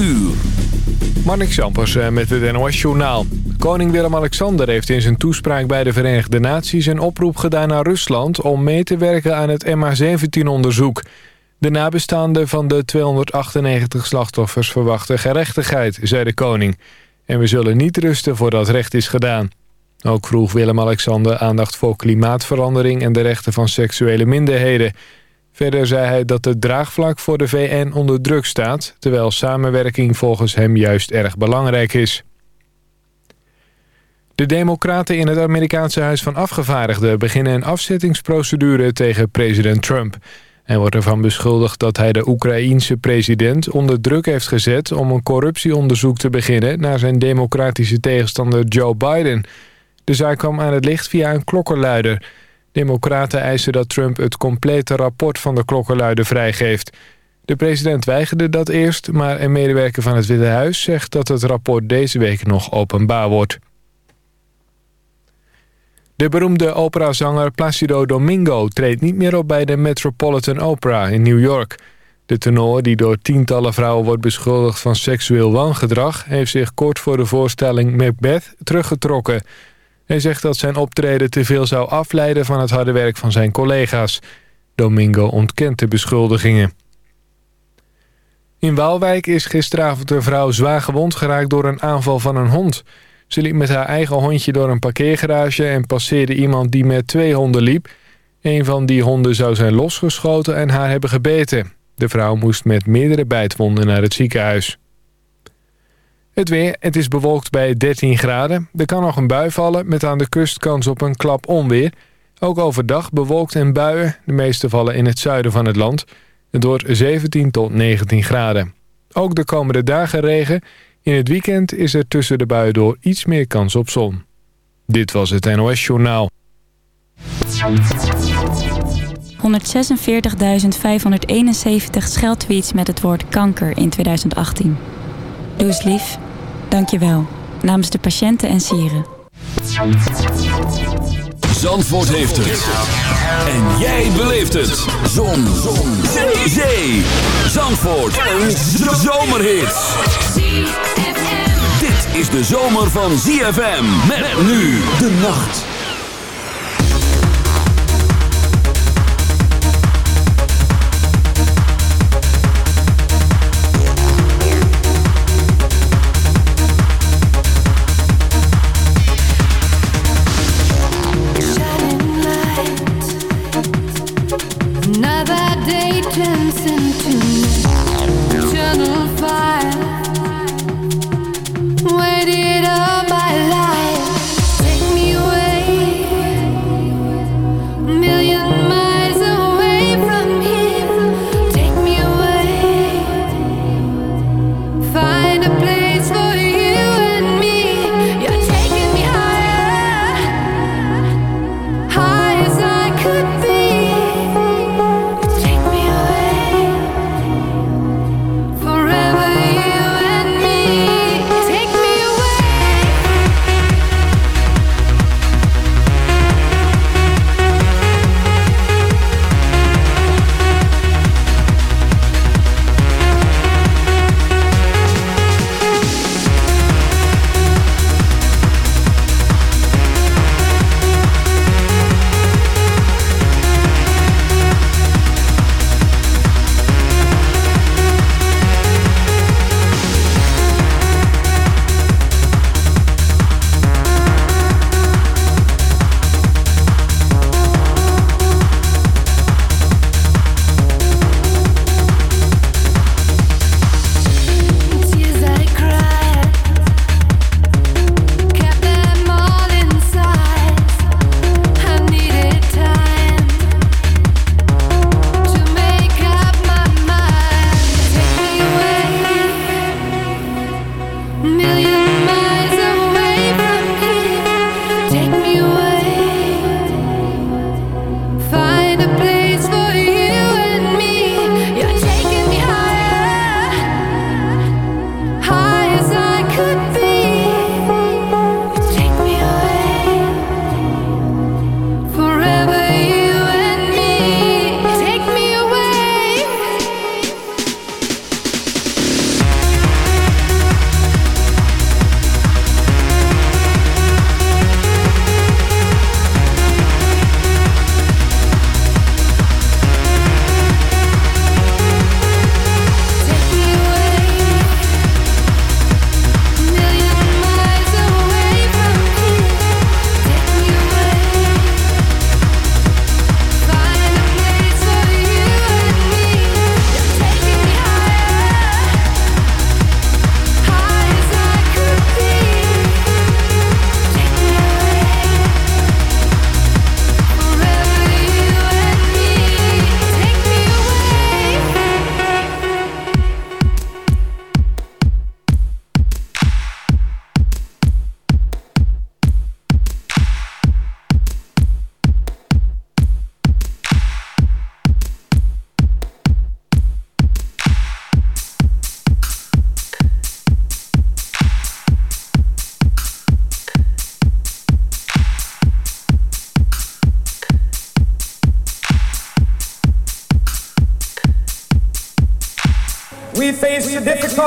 uur. Sampers eh, met het NOS Journaal. Koning Willem-Alexander heeft in zijn toespraak bij de Verenigde Naties... een oproep gedaan naar Rusland om mee te werken aan het MH17-onderzoek. De nabestaanden van de 298 slachtoffers verwachten gerechtigheid, zei de koning. En we zullen niet rusten voordat recht is gedaan. Ook vroeg Willem-Alexander aandacht voor klimaatverandering... en de rechten van seksuele minderheden... Verder zei hij dat het draagvlak voor de VN onder druk staat... terwijl samenwerking volgens hem juist erg belangrijk is. De democraten in het Amerikaanse Huis van Afgevaardigden... beginnen een afzettingsprocedure tegen president Trump. Hij wordt ervan beschuldigd dat hij de Oekraïense president onder druk heeft gezet... om een corruptieonderzoek te beginnen naar zijn democratische tegenstander Joe Biden. De zaak kwam aan het licht via een klokkenluider... Democraten eisen dat Trump het complete rapport van de klokkenluider vrijgeeft. De president weigerde dat eerst, maar een medewerker van het Witte Huis zegt dat het rapport deze week nog openbaar wordt. De beroemde operazanger Placido Domingo treedt niet meer op bij de Metropolitan Opera in New York. De tenor, die door tientallen vrouwen wordt beschuldigd van seksueel wangedrag... heeft zich kort voor de voorstelling Macbeth teruggetrokken... Hij zegt dat zijn optreden te veel zou afleiden van het harde werk van zijn collega's. Domingo ontkent de beschuldigingen. In Waalwijk is gisteravond een vrouw zwaar gewond geraakt door een aanval van een hond. Ze liep met haar eigen hondje door een parkeergarage en passeerde iemand die met twee honden liep. Een van die honden zou zijn losgeschoten en haar hebben gebeten. De vrouw moest met meerdere bijtwonden naar het ziekenhuis. Het weer, het is bewolkt bij 13 graden. Er kan nog een bui vallen met aan de kust kans op een klap onweer. Ook overdag bewolkt en buien. De meeste vallen in het zuiden van het land. Het wordt 17 tot 19 graden. Ook de komende dagen regen. In het weekend is er tussen de buien door iets meer kans op zon. Dit was het NOS Journaal. 146.571 scheldtweets met het woord kanker in 2018. Doe lief. Dank je wel. Namens de patiënten en sieren. Zandvoort heeft het. En jij beleeft het. Zon. Zon. Zee. Zee. Zandvoort. Een zomerhit. Dit is de zomer van ZFM. Met nu de nacht.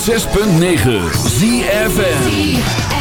106.9 ZFN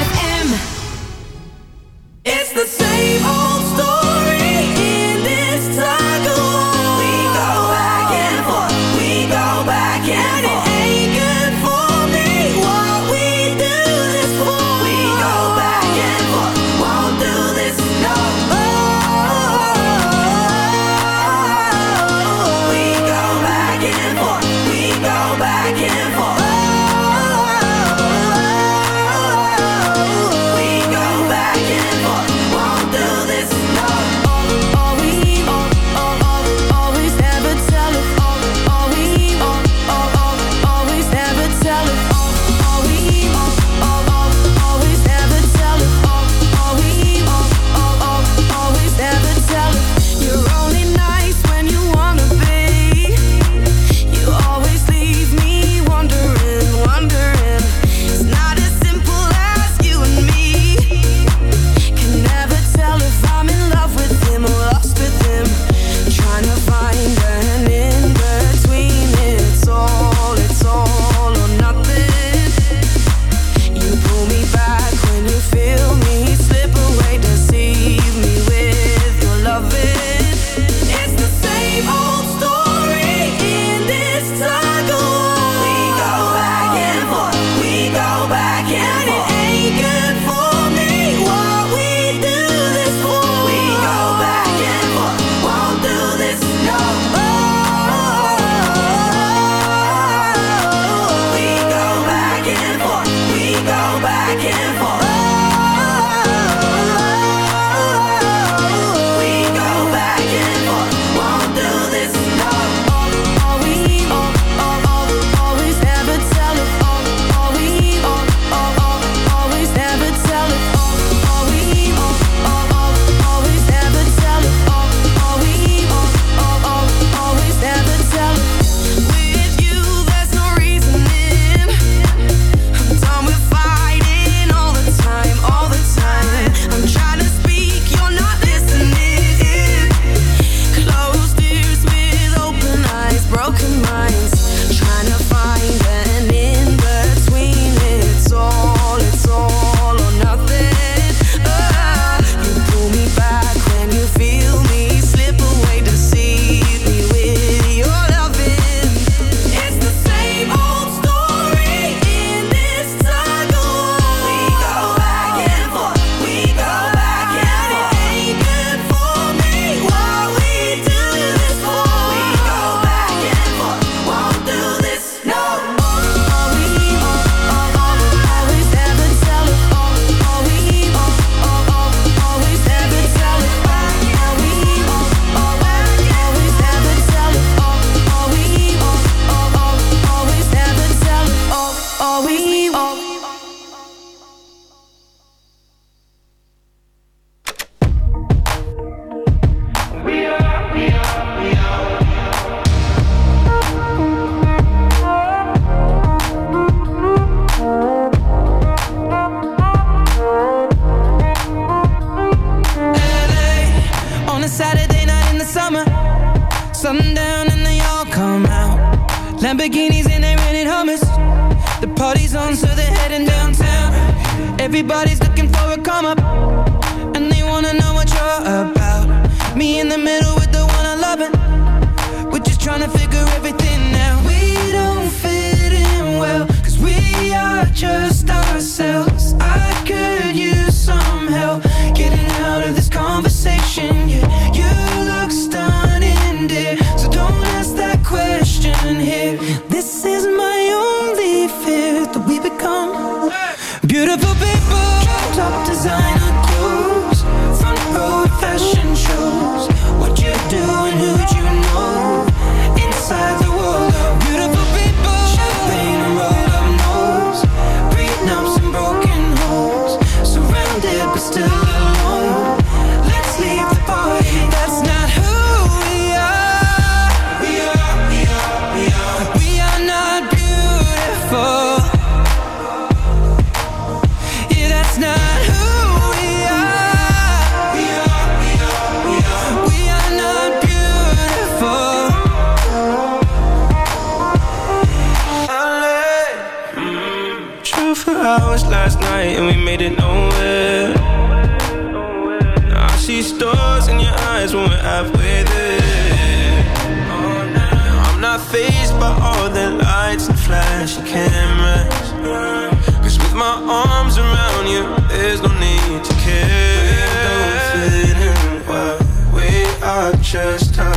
Everybody's looking